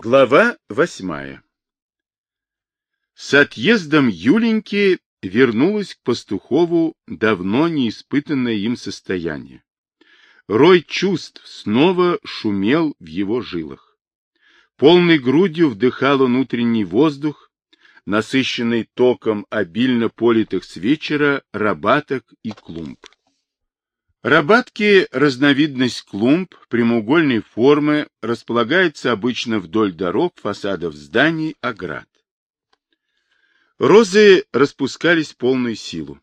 Глава восьмая С отъездом Юленьки вернулось к Пастухову давно не испытанное им состояние. Рой чувств снова шумел в его жилах. Полной грудью вдыхал он утренний воздух, насыщенный током обильно политых с вечера рабаток и клумб. Рабатки – разновидность клумб прямоугольной формы, располагается обычно вдоль дорог, фасадов зданий, оград. Розы распускались полную силу.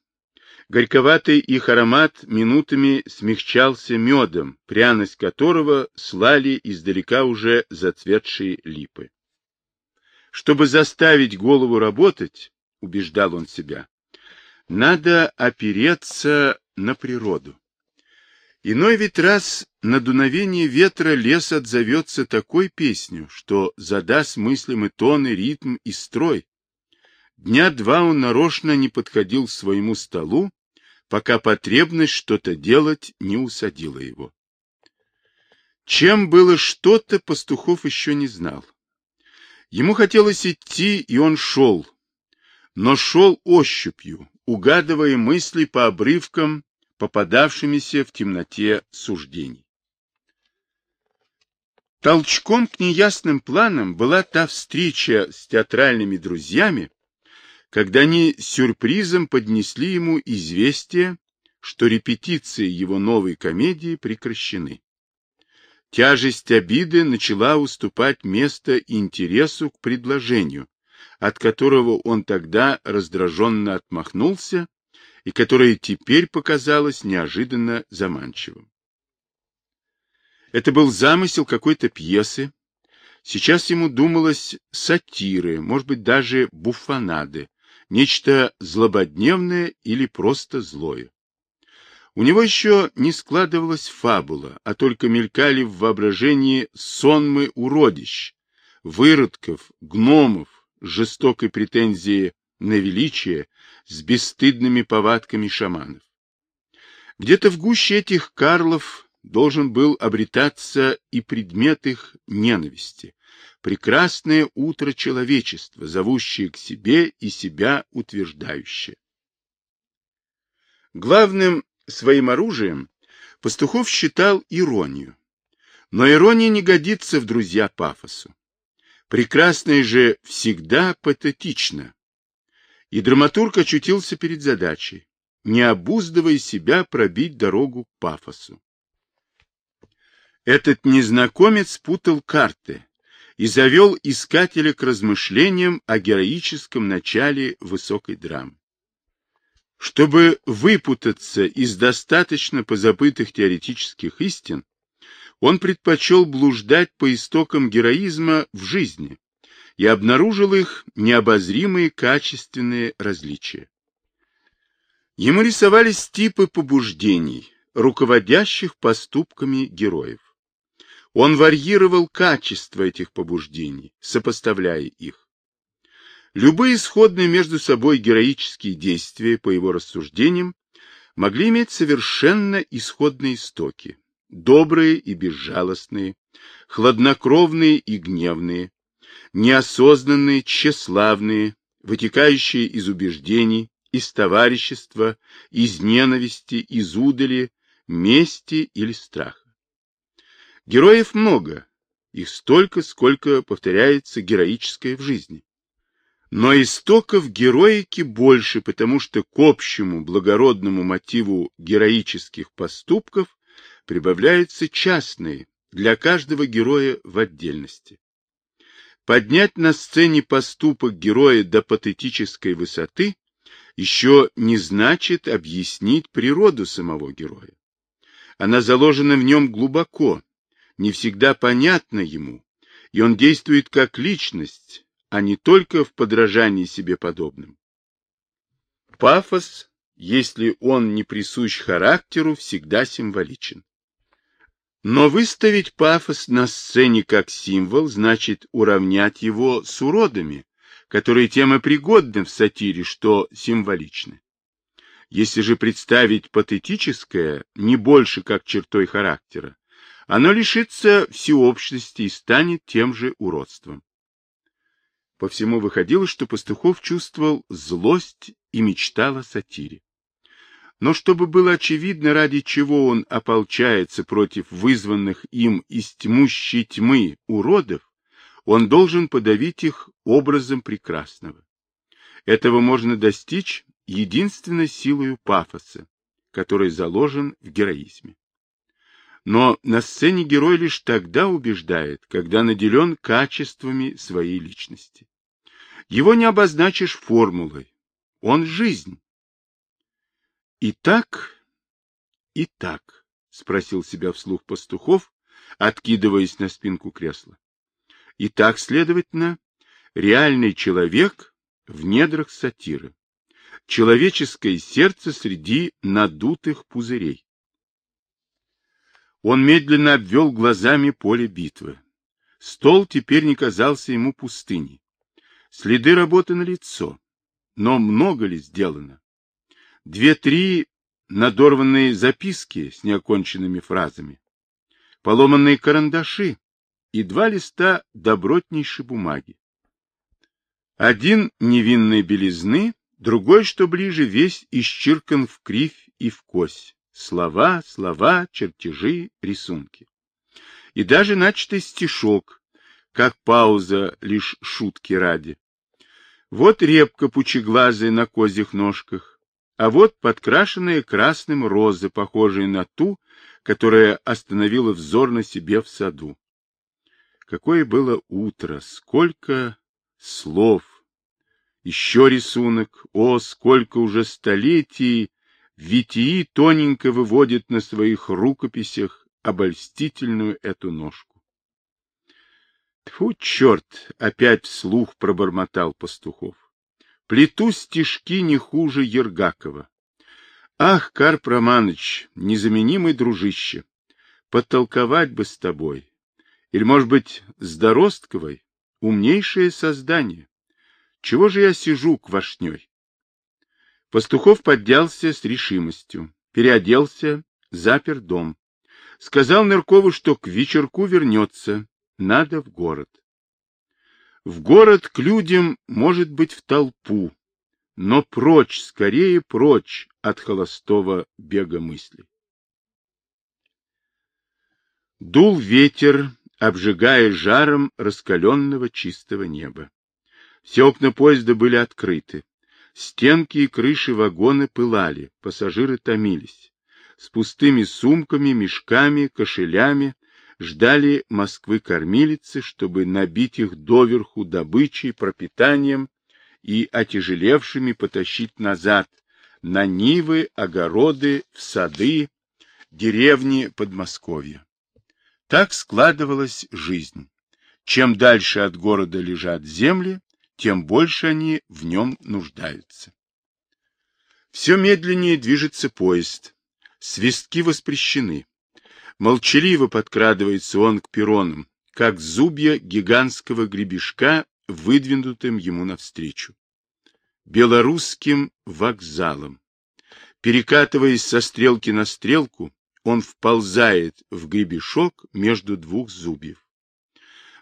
Горьковатый их аромат минутами смягчался медом, пряность которого слали издалека уже зацветшие липы. Чтобы заставить голову работать, убеждал он себя, надо опереться на природу. Иной ведь раз на дуновение ветра лес отзовется такой песню, что задаст мыслям и тон, и ритм, и строй. Дня два он нарочно не подходил к своему столу, пока потребность что-то делать не усадила его. Чем было что-то, Пастухов еще не знал. Ему хотелось идти, и он шел, но шел ощупью, угадывая мысли по обрывкам попадавшимися в темноте суждений. Толчком к неясным планам была та встреча с театральными друзьями, когда они сюрпризом поднесли ему известие, что репетиции его новой комедии прекращены. Тяжесть обиды начала уступать место интересу к предложению, от которого он тогда раздраженно отмахнулся и которое теперь показалось неожиданно заманчивым. Это был замысел какой-то пьесы. Сейчас ему думалось сатиры, может быть, даже буфонады, нечто злободневное или просто злое. У него еще не складывалась фабула, а только мелькали в воображении сонмы уродищ, выродков, гномов, жестокой претензии на величие с бесстыдными повадками шаманов. Где-то в гуще этих карлов должен был обретаться и предмет их ненависти, прекрасное утро человечества, зовущее к себе и себя утверждающее. Главным своим оружием Пастухов считал иронию. Но ирония не годится в друзья пафосу. Прекрасное же всегда патетично, и драматург очутился перед задачей, не обуздывая себя пробить дорогу к пафосу. Этот незнакомец путал карты и завел искателя к размышлениям о героическом начале высокой драмы. Чтобы выпутаться из достаточно позабытых теоретических истин, он предпочел блуждать по истокам героизма в жизни, и обнаружил их необозримые качественные различия. Ему рисовались типы побуждений, руководящих поступками героев. Он варьировал качество этих побуждений, сопоставляя их. Любые сходные между собой героические действия, по его рассуждениям, могли иметь совершенно исходные истоки, добрые и безжалостные, хладнокровные и гневные, неосознанные, тщеславные, вытекающие из убеждений, из товарищества, из ненависти, из удали, мести или страха. Героев много, их столько, сколько повторяется героическое в жизни. Но истоков героики больше, потому что к общему благородному мотиву героических поступков прибавляются частные, для каждого героя в отдельности. Поднять на сцене поступок героя до патетической высоты еще не значит объяснить природу самого героя. Она заложена в нем глубоко, не всегда понятна ему, и он действует как личность, а не только в подражании себе подобным. Пафос, если он не присущ характеру, всегда символичен. Но выставить пафос на сцене как символ значит уравнять его с уродами, которые тем и пригодны в сатире, что символичны. Если же представить патетическое не больше как чертой характера, оно лишится всеобщности и станет тем же уродством. По всему выходило, что Пастухов чувствовал злость и мечтал о сатире. Но чтобы было очевидно, ради чего он ополчается против вызванных им из тьмущей тьмы уродов, он должен подавить их образом прекрасного. Этого можно достичь единственной силой пафоса, который заложен в героизме. Но на сцене герой лишь тогда убеждает, когда наделен качествами своей личности. Его не обозначишь формулой. Он жизнь. И так, и так, спросил себя вслух пастухов, откидываясь на спинку кресла. И так, следовательно, реальный человек в недрах сатиры. Человеческое сердце среди надутых пузырей. Он медленно обвел глазами поле битвы. Стол теперь не казался ему пустыней. Следы работы на лицо. Но много ли сделано? Две-три надорванные записки с неоконченными фразами, поломанные карандаши и два листа добротнейшей бумаги. Один невинной белизны, другой, что ближе, весь исчиркан в кривь и в кось. Слова, слова, чертежи, рисунки. И даже начатый стишок, как пауза лишь шутки ради. Вот репка пучеглазая на козьих ножках, а вот подкрашенная красным розы, похожая на ту, которая остановила взор на себе в саду. Какое было утро, сколько слов! Еще рисунок, о, сколько уже столетий Витии тоненько выводит на своих рукописях обольстительную эту ножку. Тьфу, черт! — опять вслух пробормотал Пастухов. Плету стишки не хуже Ергакова. Ах, Карп Романыч, незаменимый дружище, потолковать бы с тобой. Или, может быть, с Доростковой? Умнейшее создание. Чего же я сижу квашней? Пастухов поднялся с решимостью, переоделся, запер дом. Сказал Ныркову, что к вечерку вернется, надо в город. В город к людям, может быть, в толпу, но прочь, скорее прочь от холостого бега мыслей. Дул ветер, обжигая жаром раскаленного чистого неба. Все окна поезда были открыты. Стенки и крыши вагона пылали, пассажиры томились. С пустыми сумками, мешками, кошелями ждали Москвы-кормилицы, чтобы набить их доверху добычей, пропитанием и отяжелевшими потащить назад на нивы, огороды, в сады, деревни Подмосковья. Так складывалась жизнь. Чем дальше от города лежат земли, тем больше они в нем нуждаются. Все медленнее движется поезд. Свистки воспрещены. Молчаливо подкрадывается он к перронам, как зубья гигантского гребешка, выдвинутым ему навстречу. Белорусским вокзалом. Перекатываясь со стрелки на стрелку, он вползает в гребешок между двух зубьев.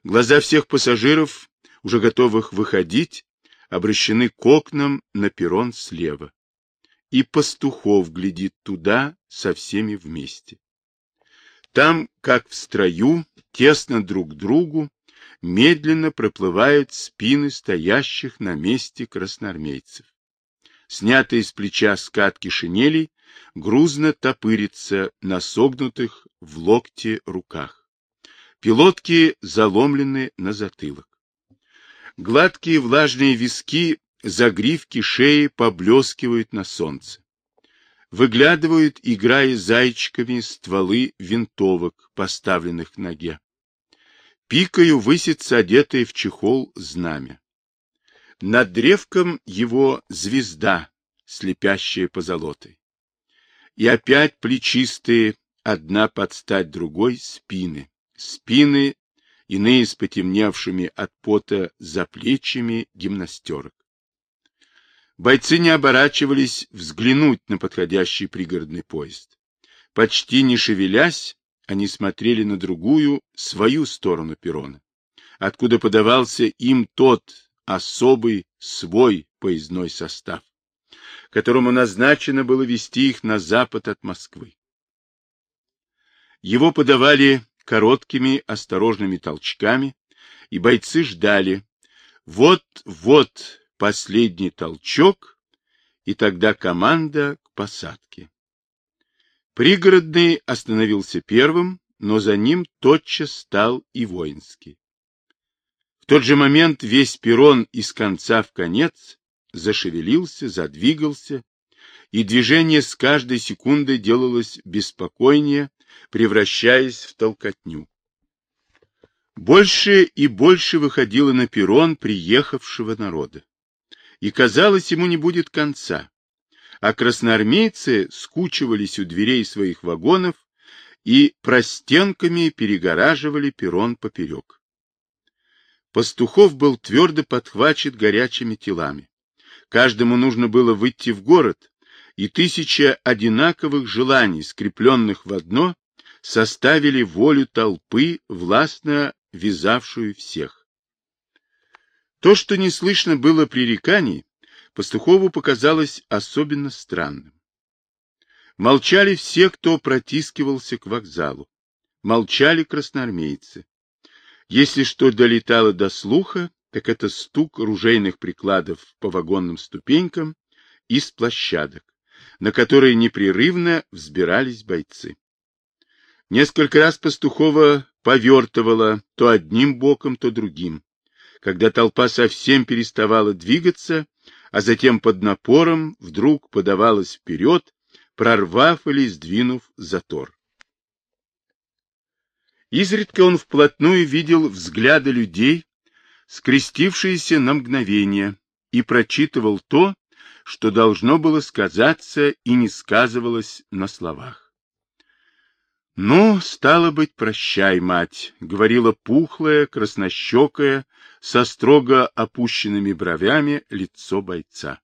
Глаза всех пассажиров уже готовых выходить, обращены к окнам на перрон слева. И пастухов глядит туда со всеми вместе. Там, как в строю, тесно друг к другу, медленно проплывают спины стоящих на месте красноармейцев. Снятые с плеча скатки шинелей грузно топырится на согнутых в локте руках. Пилотки заломлены на затылок. Гладкие влажные виски, загривки шеи поблескивают на солнце. Выглядывают, играя зайчиками, стволы винтовок, поставленных к ноге. Пикою высится одетое в чехол знамя. Над древком его звезда, слепящая позолотой. И опять плечистые, одна под стать другой, спины. Спины иные с потемневшими от пота за плечами гимнастерок. Бойцы не оборачивались взглянуть на подходящий пригородный поезд. Почти не шевелясь, они смотрели на другую, свою сторону перрона, откуда подавался им тот особый свой поездной состав, которому назначено было вести их на запад от Москвы. Его подавали короткими осторожными толчками, и бойцы ждали. Вот-вот последний толчок, и тогда команда к посадке. Пригородный остановился первым, но за ним тотчас стал и воинский. В тот же момент весь перрон из конца в конец зашевелился, задвигался, и движение с каждой секундой делалось беспокойнее, превращаясь в толкотню. Больше и больше выходило на перрон приехавшего народа. И казалось, ему не будет конца. А красноармейцы скучивались у дверей своих вагонов и простенками перегораживали перрон поперек. Пастухов был твердо подхвачен горячими телами. Каждому нужно было выйти в город, и тысяча одинаковых желаний, скрепленных в одно, составили волю толпы, властно вязавшую всех. То, что не слышно было пререканий, Пастухову показалось особенно странным. Молчали все, кто протискивался к вокзалу. Молчали красноармейцы. Если что долетало до слуха, так это стук ружейных прикладов по вагонным ступенькам из площадок, на которые непрерывно взбирались бойцы. Несколько раз Пастухова повертывала то одним боком, то другим, когда толпа совсем переставала двигаться, а затем под напором вдруг подавалась вперед, прорвав или сдвинув затор. Изредка он вплотную видел взгляды людей, скрестившиеся на мгновение, и прочитывал то, что должно было сказаться и не сказывалось на словах. «Ну, стало быть, прощай, мать», — говорила пухлая, краснощекая, со строго опущенными бровями лицо бойца.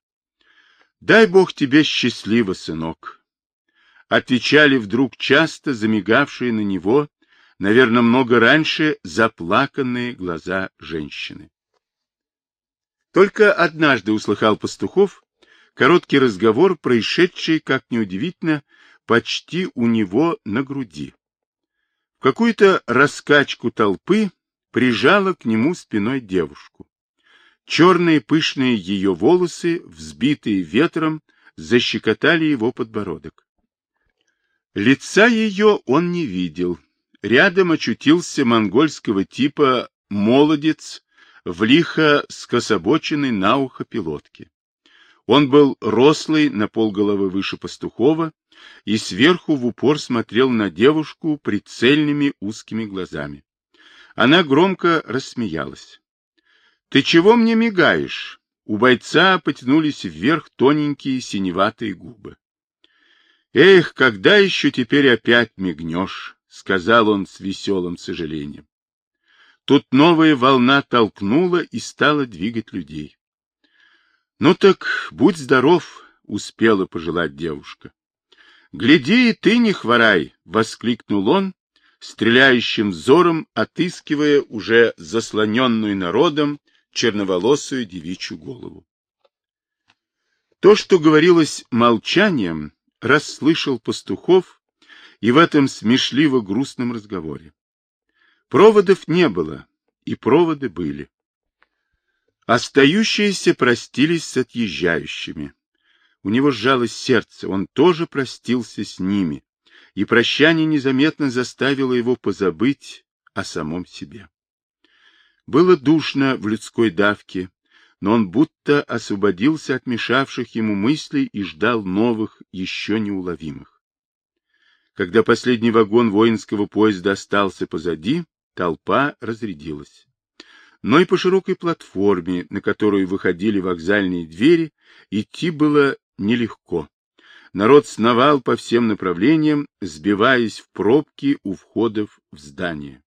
«Дай Бог тебе счастливо, сынок», — отвечали вдруг часто замигавшие на него, наверное, много раньше заплаканные глаза женщины. Только однажды услыхал Пастухов короткий разговор, происшедший, как неудивительно, почти у него на груди. В какую-то раскачку толпы прижала к нему спиной девушку. Черные пышные ее волосы, взбитые ветром, защекотали его подбородок. Лица ее он не видел. Рядом очутился монгольского типа молодец в лихо скособоченной на ухо пилотке. Он был рослый, на полголовы выше пастухова, и сверху в упор смотрел на девушку прицельными узкими глазами. Она громко рассмеялась. — Ты чего мне мигаешь? У бойца потянулись вверх тоненькие синеватые губы. — Эх, когда еще теперь опять мигнешь? — сказал он с веселым сожалением. Тут новая волна толкнула и стала двигать людей. — Ну так будь здоров, — успела пожелать девушка. — Гляди, и ты не хворай! — воскликнул он, стреляющим взором отыскивая уже заслоненную народом черноволосую девичью голову. То, что говорилось молчанием, расслышал пастухов и в этом смешливо-грустном разговоре. Проводов не было, и проводы были. Остающиеся простились с отъезжающими. У него сжалось сердце, он тоже простился с ними, и прощание незаметно заставило его позабыть о самом себе. Было душно в людской давке, но он будто освободился от мешавших ему мыслей и ждал новых, еще неуловимых. Когда последний вагон воинского поезда остался позади, толпа разрядилась но и по широкой платформе, на которую выходили вокзальные двери, идти было нелегко. Народ сновал по всем направлениям, сбиваясь в пробки у входов в здание.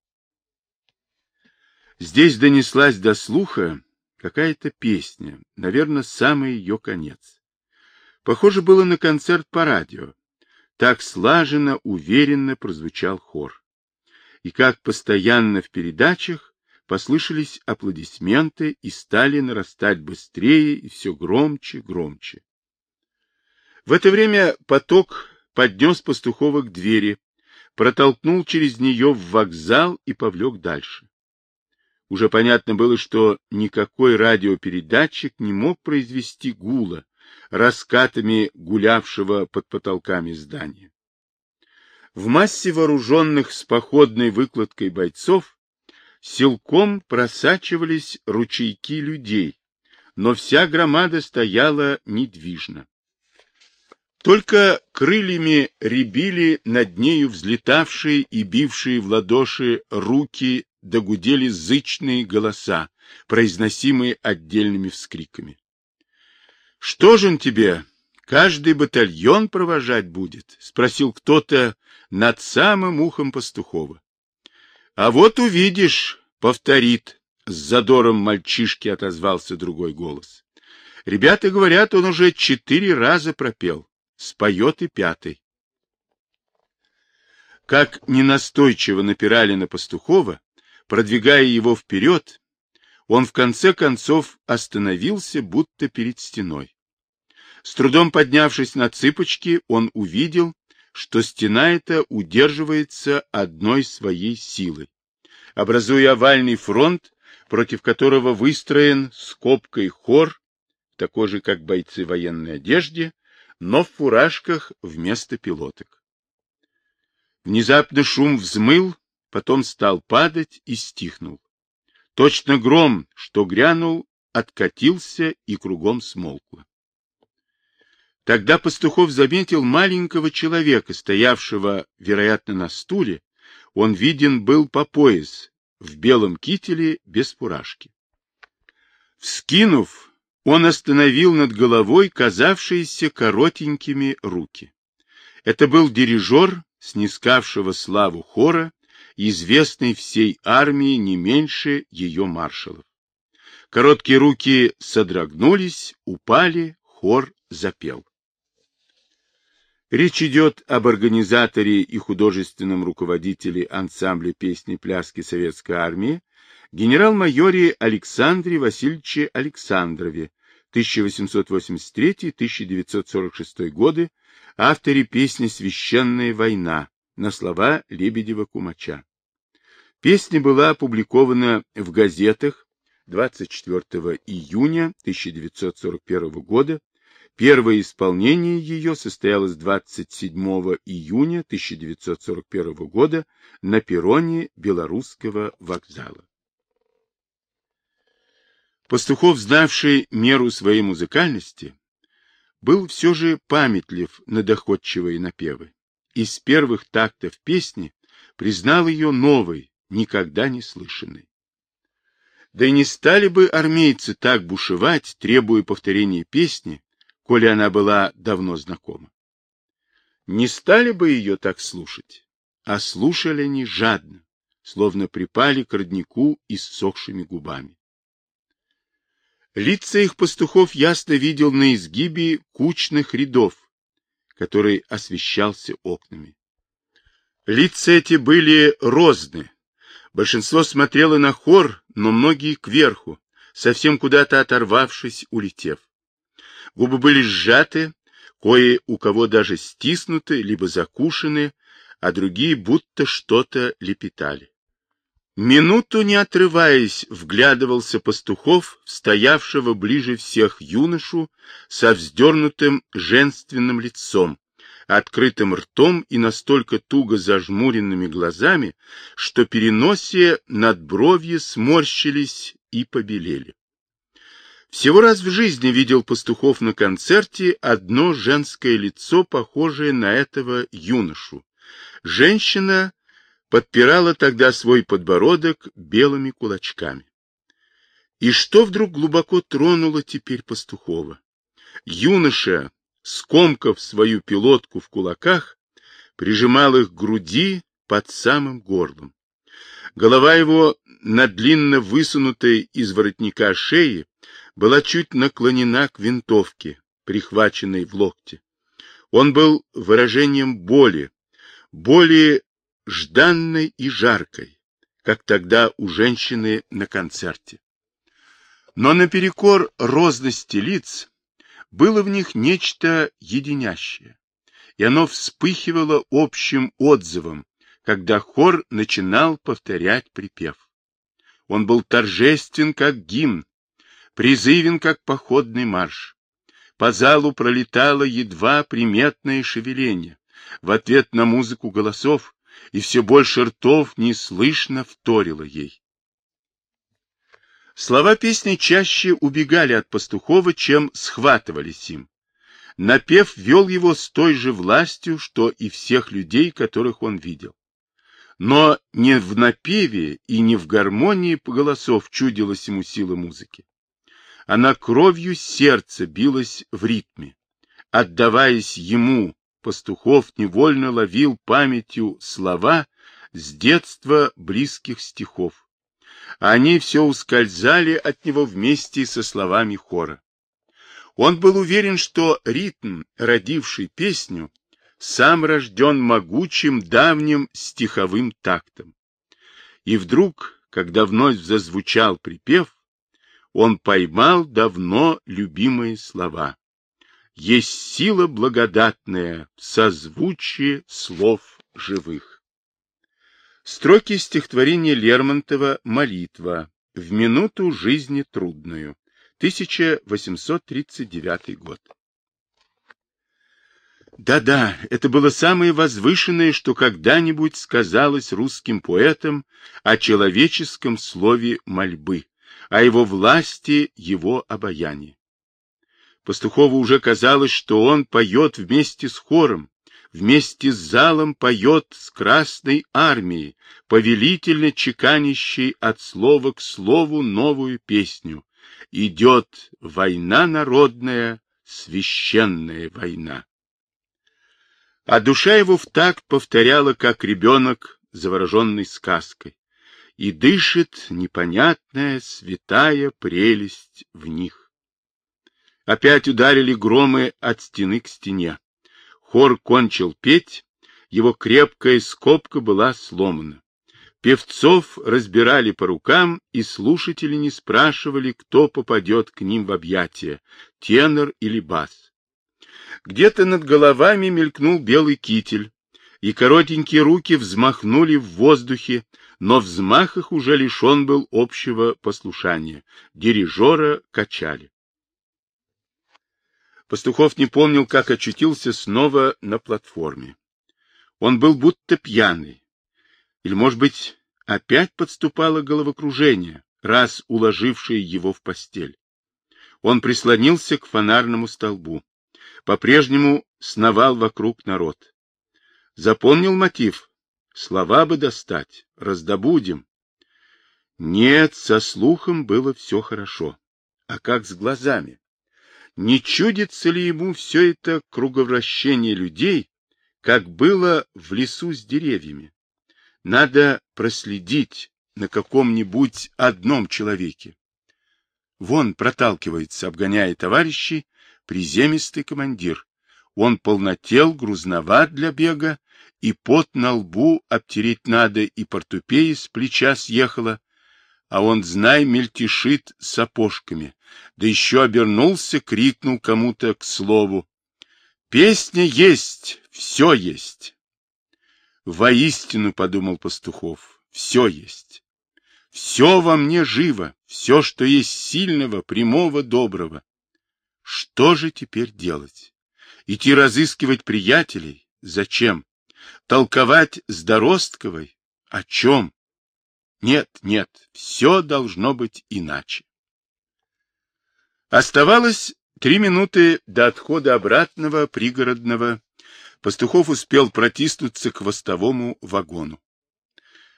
Здесь донеслась до слуха какая-то песня, наверное, самый ее конец. Похоже было на концерт по радио. Так слаженно, уверенно прозвучал хор. и как постоянно в передачах послышались аплодисменты и стали нарастать быстрее и все громче, громче. В это время поток поднес Пастухова к двери, протолкнул через нее в вокзал и повлек дальше. Уже понятно было, что никакой радиопередатчик не мог произвести гула, раскатами гулявшего под потолками здания. В массе вооруженных с походной выкладкой бойцов силком просачивались ручейки людей, но вся громада стояла недвижно. Только крыльями рябили над нею взлетавшие и бившие в ладоши руки догудели зычные голоса, произносимые отдельными вскриками. — Что же он тебе, каждый батальон провожать будет? — спросил кто-то над самым ухом Пастухова. — А вот увидишь, — повторит, — с задором мальчишки отозвался другой голос. Ребята говорят, он уже четыре раза пропел споет и пятый. Как ненастойчиво напирали на Пастухова, продвигая его вперед, он в конце концов остановился, будто перед стеной. С трудом поднявшись на цыпочки, он увидел, что стена эта удерживается одной своей силой, образуя овальный фронт, против которого выстроен скобкой хор, такой же, как бойцы военной одежде, но в фуражках вместо пилоток. Внезапно шум взмыл, потом стал падать и стихнул. Точно гром, что грянул, откатился и кругом смолкло. Тогда Пастухов заметил маленького человека, стоявшего, вероятно, на стуле. Он виден был по пояс, в белом кителе, без фуражки. Вскинув он остановил над головой казавшиеся коротенькими руки. Это был дирижер, снискавшего славу хора, известный всей армии не меньше ее маршалов. Короткие руки содрогнулись, упали, хор запел. Речь идет об организаторе и художественном руководителе ансамбля песни-пляски Советской армии генерал-майоре Александре Васильевиче Александрове, 1883-1946 годы, авторе песни «Священная война» на слова Лебедева-Кумача. Песня была опубликована в газетах 24 июня 1941 года. Первое исполнение ее состоялось 27 июня 1941 года на перроне Белорусского вокзала. Пастухов, знавший меру своей музыкальности, был все же памятлив на доходчивые напевы. Из первых тактов песни признал ее новой, никогда не слышанной. Да и не стали бы армейцы так бушевать, требуя повторения песни, коли она была давно знакома. Не стали бы ее так слушать, а слушали они жадно, словно припали к роднику иссохшими губами. Лица их пастухов ясно видел на изгибе кучных рядов, который освещался окнами. Лица эти были розны. Большинство смотрело на хор, но многие кверху, совсем куда-то оторвавшись, улетев. Губы были сжаты, кое у кого даже стиснуты, либо закушены, а другие будто что-то лепетали. Минуту не отрываясь, вглядывался пастухов, стоявшего ближе всех юношу, со вздернутым женственным лицом, открытым ртом и настолько туго зажмуренными глазами, что переносие над бровья сморщились и побелели. Всего раз в жизни видел пастухов на концерте одно женское лицо, похожее на этого юношу. Женщина подпирала тогда свой подбородок белыми кулачками. И что вдруг глубоко тронуло теперь Пастухова? Юноша, скомкав свою пилотку в кулаках, прижимал их к груди под самым горлом. Голова его на длинно высунутой из воротника шеи была чуть наклонена к винтовке, прихваченной в локте. Он был выражением боли, боли жданной и жаркой, как тогда у женщины на концерте. Но наперекор розности лиц было в них нечто единящее, и оно вспыхивало общим отзывом, когда хор начинал повторять припев. Он был торжествен, как гимн, призывен, как походный марш. По залу пролетало едва приметное шевеление. В ответ на музыку голосов и все больше ртов неслышно вторило ей. Слова песни чаще убегали от Пастухова, чем схватывались им. Напев вел его с той же властью, что и всех людей, которых он видел. Но не в напеве и не в гармонии голосов чудилась ему сила музыки. Она кровью сердца билась в ритме. Отдаваясь ему, Пастухов невольно ловил памятью слова с детства близких стихов. Они все ускользали от него вместе со словами хора. Он был уверен, что ритм, родивший песню, сам рожден могучим давним стиховым тактом. И вдруг, когда вновь зазвучал припев, он поймал давно любимые слова. Есть сила благодатная в созвучии слов живых. Строки стихотворения Лермонтова «Молитва» в минуту жизни трудную, 1839 год. Да-да, это было самое возвышенное, что когда-нибудь сказалось русским поэтам о человеческом слове мольбы о его власти, его обаянии. Пастухову уже казалось, что он поет вместе с хором, вместе с залом поет с Красной Армией, повелительно чеканящей от слова к слову новую песню. Идет война народная, священная война. А душа его в такт повторяла, как ребенок, завороженный сказкой и дышит непонятная святая прелесть в них. Опять ударили громы от стены к стене. Хор кончил петь, его крепкая скобка была сломана. Певцов разбирали по рукам, и слушатели не спрашивали, кто попадет к ним в объятия, тенор или бас. Где-то над головами мелькнул белый китель, и коротенькие руки взмахнули в воздухе, но взмах их уже лишен был общего послушания. Дирижера качали. Пастухов не помнил, как очутился снова на платформе. Он был будто пьяный. Или, может быть, опять подступало головокружение, раз уложившее его в постель. Он прислонился к фонарному столбу. По-прежнему сновал вокруг народ. Запомнил мотив? Слова бы достать, раздобудем. Нет, со слухом было все хорошо. А как с глазами? Не чудится ли ему все это круговращение людей, как было в лесу с деревьями? Надо проследить на каком-нибудь одном человеке. Вон проталкивается, обгоняя товарищей, приземистый командир. Он полнотел, грузноват для бега, и пот на лбу обтереть надо, и портупея с плеча съехала, а он, знай, мельтешит сапожками, да еще обернулся, крикнул кому-то к слову. «Песня есть, все есть!» «Воистину, — подумал Пастухов, — все есть. Все во мне живо, все, что есть сильного, прямого, доброго. Что же теперь делать? Идти разыскивать приятелей? Зачем? Толковать с Доростковой? О чем? Нет, нет, все должно быть иначе. Оставалось три минуты до отхода обратного пригородного. Пастухов успел протиснуться к хвостовому вагону.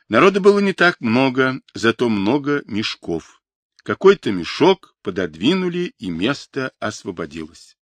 Народа было не так много, зато много мешков. Какой-то мешок пододвинули, и место освободилось.